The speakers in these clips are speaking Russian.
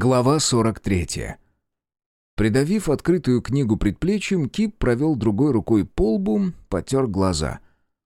Глава 43. Придавив открытую книгу предплечьем, Кип провел другой рукой по лбу, потер глаза.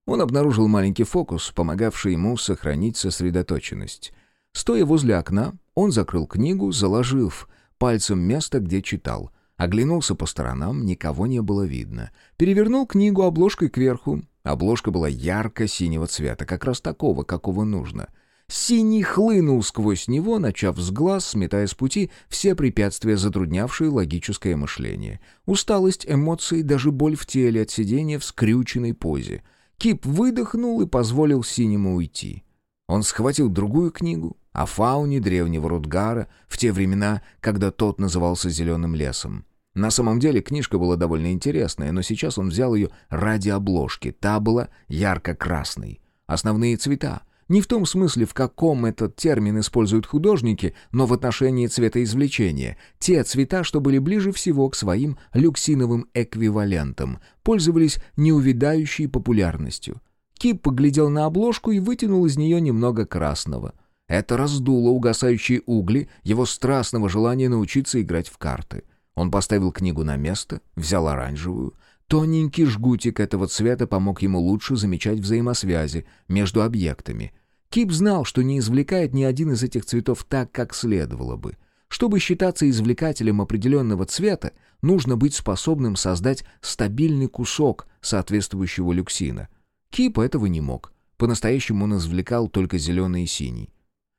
Он обнаружил маленький фокус, помогавший ему сохранить сосредоточенность. Стоя возле окна, он закрыл книгу, заложив пальцем место, где читал. Оглянулся по сторонам, никого не было видно. Перевернул книгу обложкой кверху. Обложка была ярко-синего цвета, как раз такого, какого нужно — Синий хлынул сквозь него, начав с глаз, сметая с пути все препятствия, затруднявшие логическое мышление. Усталость, эмоции, даже боль в теле от сидения в скрюченной позе. Кип выдохнул и позволил синему уйти. Он схватил другую книгу о фауне древнего Рудгара в те времена, когда тот назывался «Зеленым лесом». На самом деле книжка была довольно интересная, но сейчас он взял ее ради обложки. Та была ярко-красной. Основные цвета не в том смысле, в каком этот термин используют художники, но в отношении цветоизвлечения. Те цвета, что были ближе всего к своим люксиновым эквивалентам, пользовались неувидающей популярностью. Кип поглядел на обложку и вытянул из нее немного красного. Это раздуло угасающие угли его страстного желания научиться играть в карты. Он поставил книгу на место, взял оранжевую. Тоненький жгутик этого цвета помог ему лучше замечать взаимосвязи между объектами — Кип знал, что не извлекает ни один из этих цветов так, как следовало бы. Чтобы считаться извлекателем определенного цвета, нужно быть способным создать стабильный кусок соответствующего люксина. Кип этого не мог. По-настоящему он извлекал только зеленый и синий.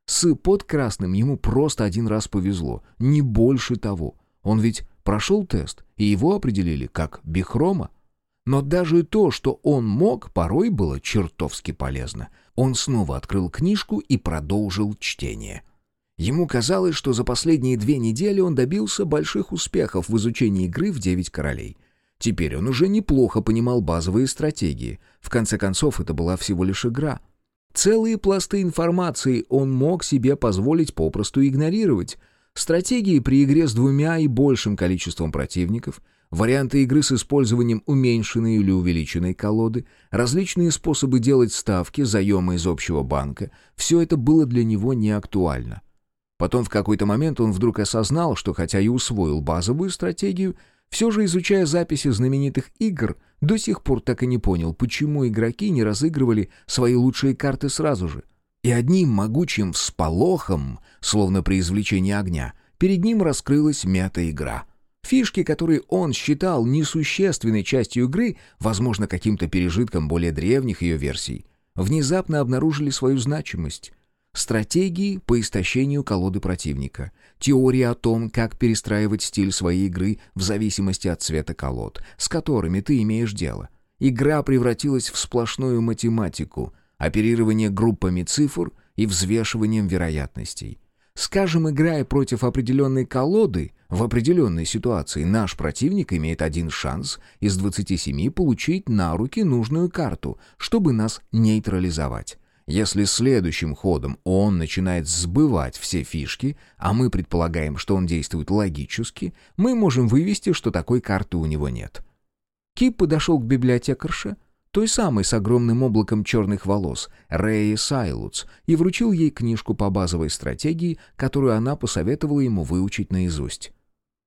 С подкрасным ему просто один раз повезло, не больше того. Он ведь прошел тест, и его определили как бихрома. Но даже то, что он мог, порой было чертовски полезно. Он снова открыл книжку и продолжил чтение. Ему казалось, что за последние две недели он добился больших успехов в изучении игры в «Девять королей». Теперь он уже неплохо понимал базовые стратегии. В конце концов, это была всего лишь игра. Целые пласты информации он мог себе позволить попросту игнорировать. Стратегии при игре с двумя и большим количеством противников — варианты игры с использованием уменьшенной или увеличенной колоды, различные способы делать ставки, заемы из общего банка — все это было для него не актуально. Потом в какой-то момент он вдруг осознал, что хотя и усвоил базовую стратегию, все же, изучая записи знаменитых игр, до сих пор так и не понял, почему игроки не разыгрывали свои лучшие карты сразу же. И одним могучим всполохом, словно при извлечении огня, перед ним раскрылась мета-игра — Фишки, которые он считал несущественной частью игры, возможно, каким-то пережитком более древних ее версий, внезапно обнаружили свою значимость. Стратегии по истощению колоды противника, теория о том, как перестраивать стиль своей игры в зависимости от цвета колод, с которыми ты имеешь дело. Игра превратилась в сплошную математику, оперирование группами цифр и взвешиванием вероятностей. Скажем, играя против определенной колоды, в определенной ситуации наш противник имеет один шанс из 27 получить на руки нужную карту, чтобы нас нейтрализовать. Если следующим ходом он начинает сбывать все фишки, а мы предполагаем, что он действует логически, мы можем вывести, что такой карты у него нет. Кип подошел к библиотекарше, той самой с огромным облаком черных волос, Рэи Сайлутс, и вручил ей книжку по базовой стратегии, которую она посоветовала ему выучить наизусть.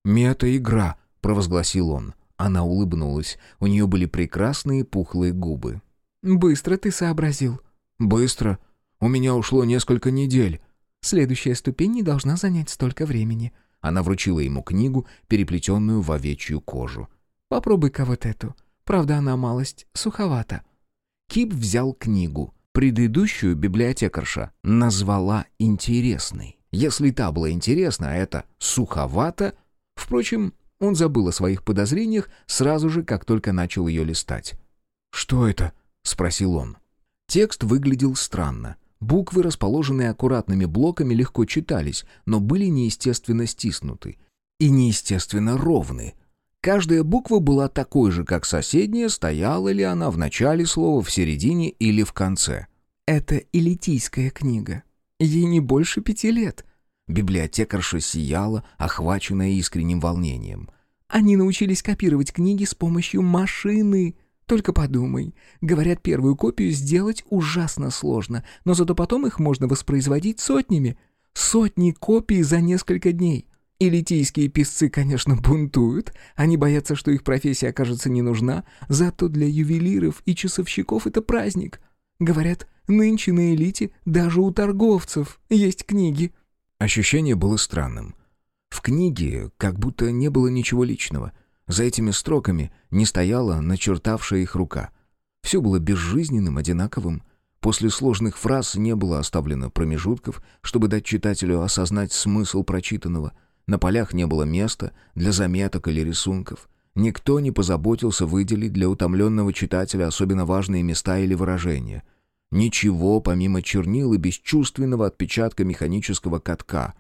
«Мета-игра», — провозгласил он. Она улыбнулась. У нее были прекрасные пухлые губы. «Быстро ты сообразил». «Быстро. У меня ушло несколько недель». «Следующая ступень не должна занять столько времени». Она вручила ему книгу, переплетенную в овечью кожу. «Попробуй-ка вот эту. Правда, она малость суховата». Кип взял книгу. Предыдущую библиотекарша назвала интересной. Если та была интересна, а это суховато, впрочем, он забыл о своих подозрениях сразу же, как только начал ее листать. «Что это?» — спросил он. Текст выглядел странно. Буквы, расположенные аккуратными блоками, легко читались, но были неестественно стиснуты. И неестественно ровны — Каждая буква была такой же, как соседняя, стояла ли она в начале слова, в середине или в конце. «Это элитийская книга. Ей не больше пяти лет». Библиотекарша сияла, охваченная искренним волнением. «Они научились копировать книги с помощью машины. Только подумай. Говорят, первую копию сделать ужасно сложно, но зато потом их можно воспроизводить сотнями. Сотни копий за несколько дней. И литийские писцы, конечно, бунтуют. Они боятся, что их профессия окажется не нужна, зато для ювелиров и часовщиков это праздник. Говорят, нынче на элите даже у торговцев есть книги. Ощущение было странным. В книге как будто не было ничего личного. За этими строками не стояла начертавшая их рука. Все было безжизненным, одинаковым. После сложных фраз не было оставлено промежутков, чтобы дать читателю осознать смысл прочитанного — на полях не было места для заметок или рисунков. Никто не позаботился выделить для утомленного читателя особенно важные места или выражения. Ничего, помимо чернил и бесчувственного отпечатка механического катка.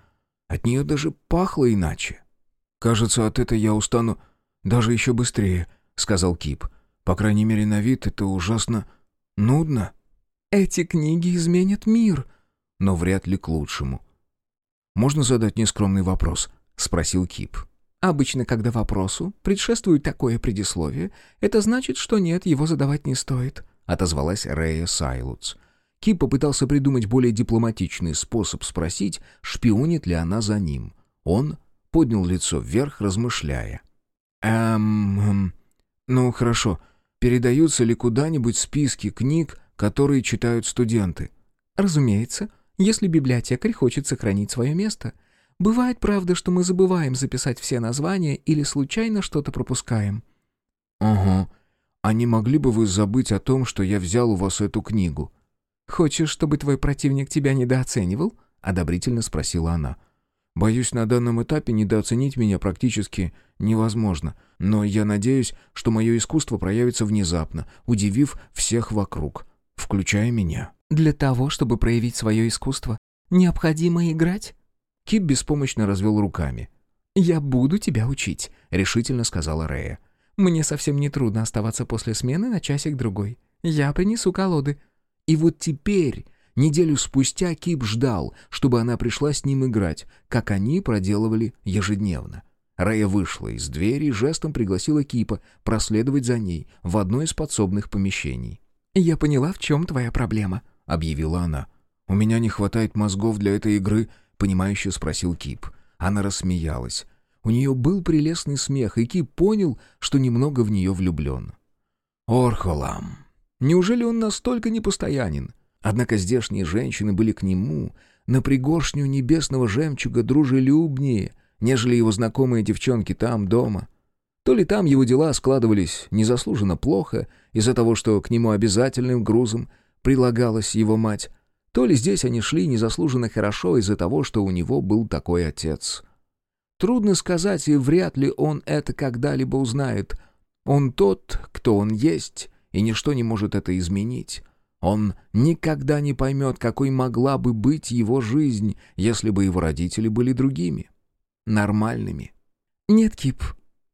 От нее даже пахло иначе. «Кажется, от этого я устану даже еще быстрее», — сказал Кип. «По крайней мере, на вид это ужасно нудно». «Эти книги изменят мир», но вряд ли к лучшему. Можно задать нескромный вопрос? — спросил Кип. «Обычно, когда вопросу предшествует такое предисловие, это значит, что нет, его задавать не стоит», — отозвалась Рея Сайлутс. Кип попытался придумать более дипломатичный способ спросить, шпионит ли она за ним. Он поднял лицо вверх, размышляя. «Эм... эм ну, хорошо. Передаются ли куда-нибудь списки книг, которые читают студенты?» «Разумеется, если библиотекарь хочет сохранить свое место. Бывает, правда, что мы забываем записать все названия или случайно что-то пропускаем». «Ага. А не могли бы вы забыть о том, что я взял у вас эту книгу?» «Хочешь, чтобы твой противник тебя недооценивал?» — одобрительно спросила она. «Боюсь, на данном этапе недооценить меня практически невозможно, но я надеюсь, что мое искусство проявится внезапно, удивив всех вокруг, включая меня». «Для того, чтобы проявить свое искусство, необходимо играть?» Кип беспомощно развел руками. «Я буду тебя учить», — решительно сказала Рея. «Мне совсем не трудно оставаться после смены на часик-другой. Я принесу колоды». И вот теперь, неделю спустя, Кип ждал, чтобы она пришла с ним играть, как они проделывали ежедневно. Рея вышла из двери и жестом пригласила Кипа проследовать за ней в одно из подсобных помещений. «Я поняла, в чем твоя проблема», — объявила она. «У меня не хватает мозгов для этой игры», — понимающе спросил Кип. Она рассмеялась. У нее был прелестный смех, и Кип понял, что немного в нее влюблен. Орхолам. Неужели он настолько непостоянен? Однако здешние женщины были к нему на пригоршню небесного жемчуга дружелюбнее, нежели его знакомые девчонки там, дома. То ли там его дела складывались незаслуженно плохо из-за того, что к нему обязательным грузом прилагалась его мать, то ли здесь они шли незаслуженно хорошо из-за того, что у него был такой отец. Трудно сказать, и вряд ли он это когда-либо узнает. Он тот, кто он есть, и ничто не может это изменить. Он никогда не поймет, какой могла бы быть его жизнь, если бы его родители были другими. Нормальными. «Нет, Кип,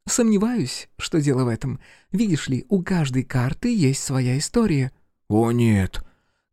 сомневаюсь, что дело в этом. Видишь ли, у каждой карты есть своя история». «О, нет»,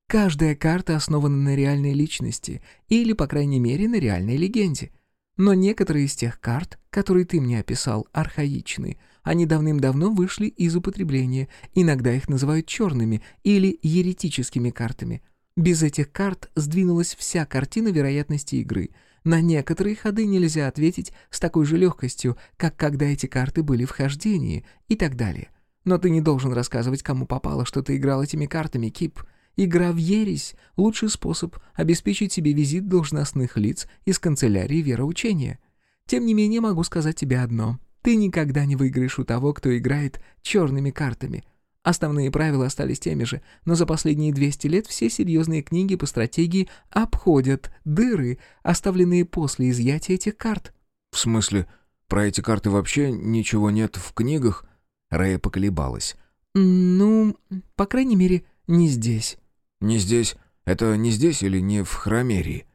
Каждая карта основана на реальной личности, или, по крайней мере, на реальной легенде. Но некоторые из тех карт, которые ты мне описал, архаичны. Они давным-давно вышли из употребления, иногда их называют черными или еретическими картами. Без этих карт сдвинулась вся картина вероятности игры. На некоторые ходы нельзя ответить с такой же легкостью, как когда эти карты были в хождении и так далее. Но ты не должен рассказывать, кому попало, что ты играл этими картами, Кип. Игра в ересь — лучший способ обеспечить себе визит должностных лиц из канцелярии вероучения. Тем не менее могу сказать тебе одно. Ты никогда не выиграешь у того, кто играет черными картами. Основные правила остались теми же, но за последние 200 лет все серьезные книги по стратегии обходят дыры, оставленные после изъятия этих карт. «В смысле, про эти карты вообще ничего нет в книгах?» Рэя поколебалась. «Ну, по крайней мере, не здесь». «Не здесь? Это не здесь или не в Хромерии?»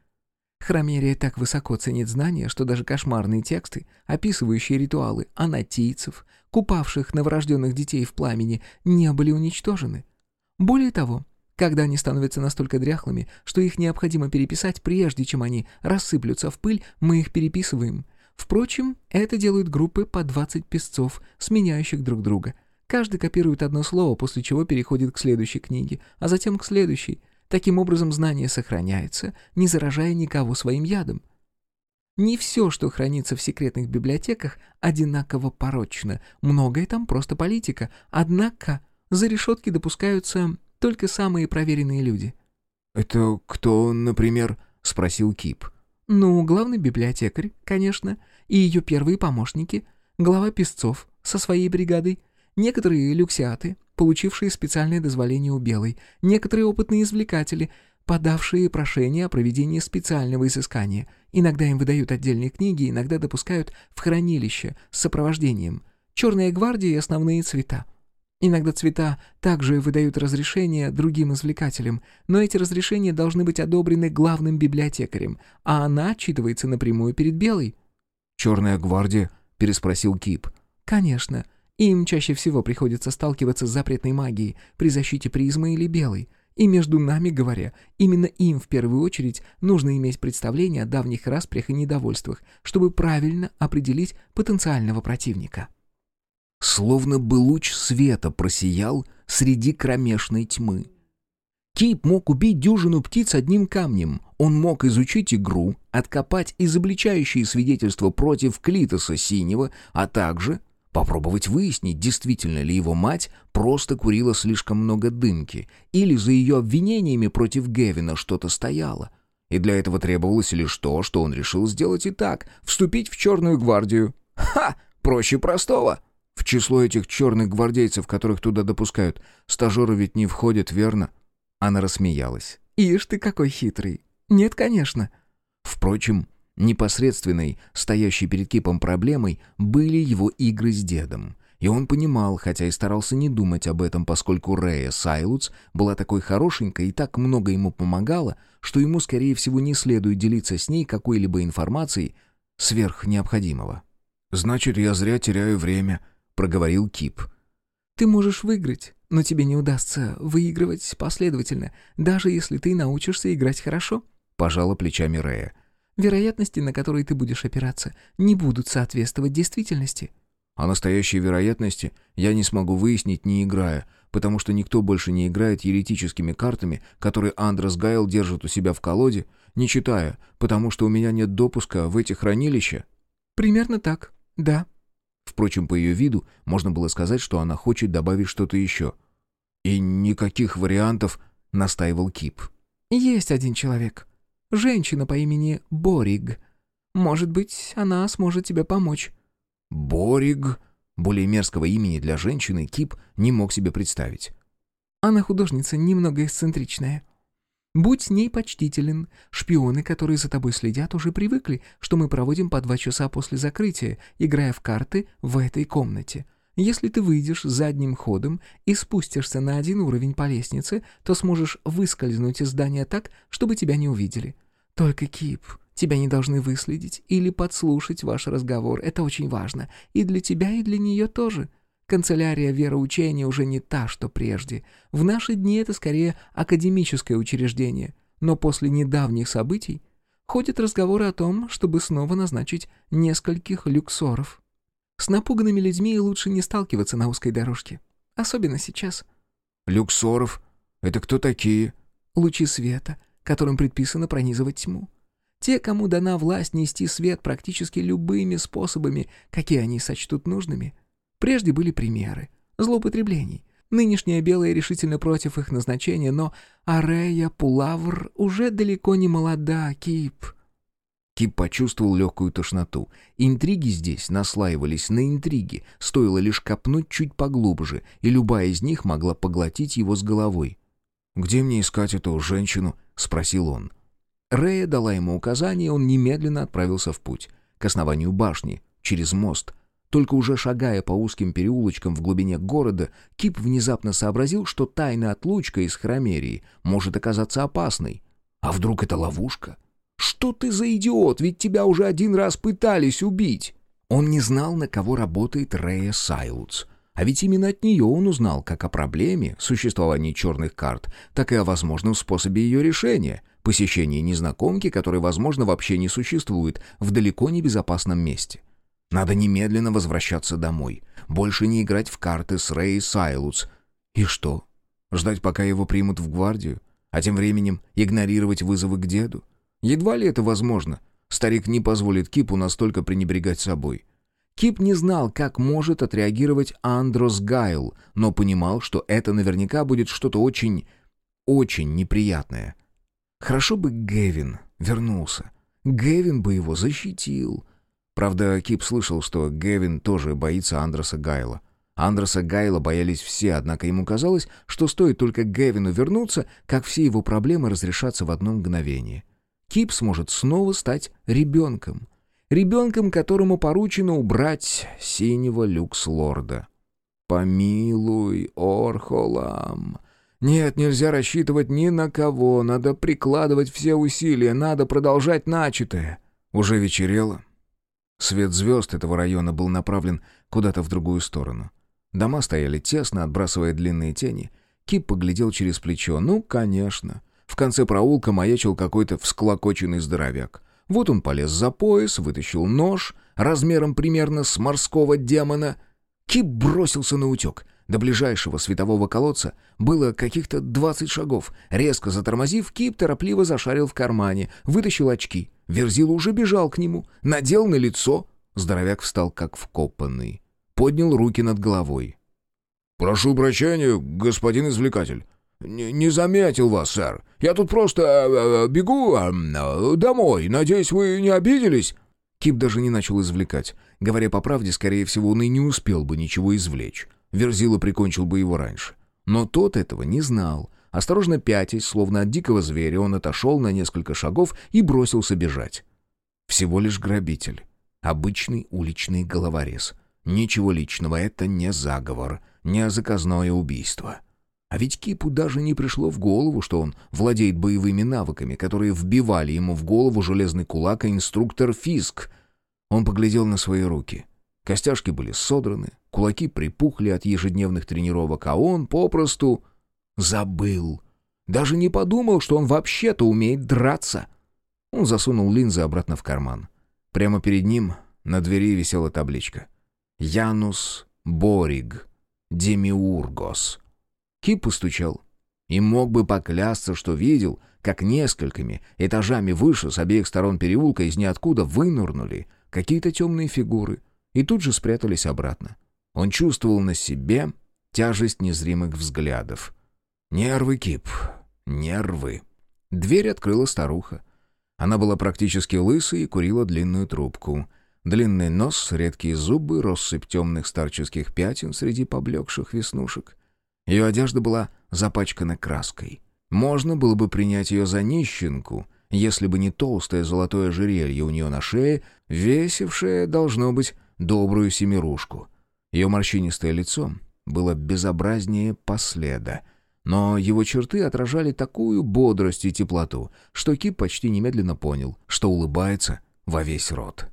Хромерия так высоко ценит знания, что даже кошмарные тексты, описывающие ритуалы анатийцев, купавших новорожденных детей в пламени, не были уничтожены. Более того, когда они становятся настолько дряхлыми, что их необходимо переписать, прежде чем они рассыплются в пыль, мы их переписываем. Впрочем, это делают группы по 20 песцов, сменяющих друг друга — Каждый копирует одно слово, после чего переходит к следующей книге, а затем к следующей. Таким образом, знание сохраняется, не заражая никого своим ядом. Не все, что хранится в секретных библиотеках, одинаково порочно. Многое там просто политика. Однако за решетки допускаются только самые проверенные люди. «Это кто, например?» — спросил Кип. «Ну, главный библиотекарь, конечно, и ее первые помощники, глава песцов со своей бригадой, некоторые люксиаты, получившие специальное дозволение у Белой, некоторые опытные извлекатели, подавшие прошение о проведении специального изыскания. Иногда им выдают отдельные книги, иногда допускают в хранилище с сопровождением. Черная гвардия и основные цвета. Иногда цвета также выдают разрешения другим извлекателям, но эти разрешения должны быть одобрены главным библиотекарем, а она отчитывается напрямую перед Белой. «Черная гвардия?» — переспросил Кип. «Конечно. Им чаще всего приходится сталкиваться с запретной магией при защите призмы или белой. И между нами говоря, именно им в первую очередь нужно иметь представление о давних распрях и недовольствах, чтобы правильно определить потенциального противника. Словно бы луч света просиял среди кромешной тьмы. Кип мог убить дюжину птиц одним камнем. Он мог изучить игру, откопать изобличающие свидетельства против Клитоса Синего, а также Попробовать выяснить, действительно ли его мать просто курила слишком много дымки, или за ее обвинениями против Гевина что-то стояло. И для этого требовалось лишь то, что он решил сделать и так — вступить в Черную гвардию. Ха! Проще простого! В число этих черных гвардейцев, которых туда допускают, стажеры ведь не входят, верно? Она рассмеялась. «Ишь ты какой хитрый! Нет, конечно!» Впрочем, Непосредственной, стоящей перед Кипом проблемой, были его игры с дедом. И он понимал, хотя и старался не думать об этом, поскольку Рея Сайлуц была такой хорошенькой и так много ему помогала, что ему, скорее всего, не следует делиться с ней какой-либо информацией сверх необходимого. «Значит, я зря теряю время», — проговорил Кип. «Ты можешь выиграть, но тебе не удастся выигрывать последовательно, даже если ты научишься играть хорошо», — пожала плечами Рея. Вероятности, на которые ты будешь опираться, не будут соответствовать действительности. А настоящие вероятности я не смогу выяснить, не играя, потому что никто больше не играет еретическими картами, которые Андрес Гайл держит у себя в колоде, не читая, потому что у меня нет допуска в эти хранилища. Примерно так, да. Впрочем, по ее виду можно было сказать, что она хочет добавить что-то еще. И никаких вариантов, настаивал Кип. Есть один человек, Женщина по имени Бориг. Может быть, она сможет тебе помочь». «Бориг?» Более мерзкого имени для женщины Кип не мог себе представить. «Она художница немного эксцентричная. Будь с ней почтителен. Шпионы, которые за тобой следят, уже привыкли, что мы проводим по два часа после закрытия, играя в карты в этой комнате. Если ты выйдешь задним ходом и спустишься на один уровень по лестнице, то сможешь выскользнуть из здания так, чтобы тебя не увидели. Только, Кип, тебя не должны выследить или подслушать ваш разговор. Это очень важно. И для тебя, и для нее тоже. Канцелярия вероучения уже не та, что прежде. В наши дни это скорее академическое учреждение. Но после недавних событий ходят разговоры о том, чтобы снова назначить нескольких люксоров. С напуганными людьми лучше не сталкиваться на узкой дорожке. Особенно сейчас. «Люксоров? Это кто такие?» «Лучи света, которым предписано пронизывать тьму. Те, кому дана власть нести свет практически любыми способами, какие они сочтут нужными. Прежде были примеры злоупотреблений. Нынешняя белая решительно против их назначения, но Арея Пулавр уже далеко не молода, Кип. Кип почувствовал легкую тошноту. Интриги здесь наслаивались на интриги, стоило лишь копнуть чуть поглубже, и любая из них могла поглотить его с головой. «Где мне искать эту женщину?» — спросил он. Рея дала ему указание, он немедленно отправился в путь. К основанию башни, через мост. Только уже шагая по узким переулочкам в глубине города, Кип внезапно сообразил, что тайная отлучка из Хромерии может оказаться опасной. А вдруг это ловушка? Что ты за идиот, ведь тебя уже один раз пытались убить. Он не знал, на кого работает Рея Сайлутс. А ведь именно от нее он узнал как о проблеме существования черных карт, так и о возможном способе ее решения — посещении незнакомки, которой, возможно, вообще не существует, в далеко не безопасном месте. Надо немедленно возвращаться домой. Больше не играть в карты с Рэй Сайлутс. И что? Ждать, пока его примут в гвардию? а тем временем игнорировать вызовы к деду. Едва ли это возможно. Старик не позволит Кипу настолько пренебрегать собой. Кип не знал, как может отреагировать Андрос Гайл, но понимал, что это наверняка будет что-то очень, очень неприятное. Хорошо бы Гевин вернулся. Гевин бы его защитил. Правда, Кип слышал, что Гевин тоже боится Андроса Гайла. Андроса Гайла боялись все, однако ему казалось, что стоит только Гевину вернуться, как все его проблемы разрешатся в одно мгновение. Кип сможет снова стать ребенком. Ребенком, которому поручено убрать синего люкс-лорда. «Помилуй, Орхолам!» «Нет, нельзя рассчитывать ни на кого, надо прикладывать все усилия, надо продолжать начатое». Уже вечерело. Свет звезд этого района был направлен куда-то в другую сторону. Дома стояли тесно, отбрасывая длинные тени. Кип поглядел через плечо. «Ну, конечно. В конце проулка маячил какой-то всклокоченный здоровяк. Вот он полез за пояс, вытащил нож размером примерно с морского демона. Кип бросился на утек. До ближайшего светового колодца было каких-то двадцать шагов. Резко затормозив, Кип торопливо зашарил в кармане, вытащил очки. Верзила уже бежал к нему, надел на лицо. Здоровяк встал как вкопанный. Поднял руки над головой. «Прошу прощения, господин извлекатель. Не, заметил вас, сэр. Я тут просто э, э, бегу э, домой. Надеюсь, вы не обиделись?» Кип даже не начал извлекать. Говоря по правде, скорее всего, он и не успел бы ничего извлечь. Верзила прикончил бы его раньше. Но тот этого не знал. Осторожно пятясь, словно от дикого зверя, он отошел на несколько шагов и бросился бежать. Всего лишь грабитель. Обычный уличный головорез. Ничего личного, это не заговор, не заказное убийство. А ведь Кипу даже не пришло в голову, что он владеет боевыми навыками, которые вбивали ему в голову железный кулак и инструктор Фиск. Он поглядел на свои руки. Костяшки были содраны, кулаки припухли от ежедневных тренировок, а он попросту забыл. Даже не подумал, что он вообще-то умеет драться. Он засунул линзы обратно в карман. Прямо перед ним на двери висела табличка. «Янус Бориг Демиургос». Кип постучал. И мог бы поклясться, что видел, как несколькими этажами выше с обеих сторон переулка из ниоткуда вынырнули какие-то темные фигуры и тут же спрятались обратно. Он чувствовал на себе тяжесть незримых взглядов. «Нервы, Кип, нервы». Дверь открыла старуха. Она была практически лысой и курила длинную трубку. Длинный нос, редкие зубы, россыпь темных старческих пятен среди поблекших веснушек — ее одежда была запачкана краской. Можно было бы принять ее за нищенку, если бы не толстое золотое ожерелье у нее на шее, весившее, должно быть, добрую семерушку. Ее морщинистое лицо было безобразнее последа, но его черты отражали такую бодрость и теплоту, что Кип почти немедленно понял, что улыбается во весь рот.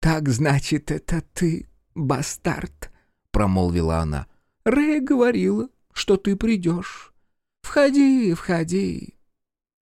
«Так, значит, это ты, бастард?» — промолвила она. Рэй говорила, что ты придешь. Входи, входи.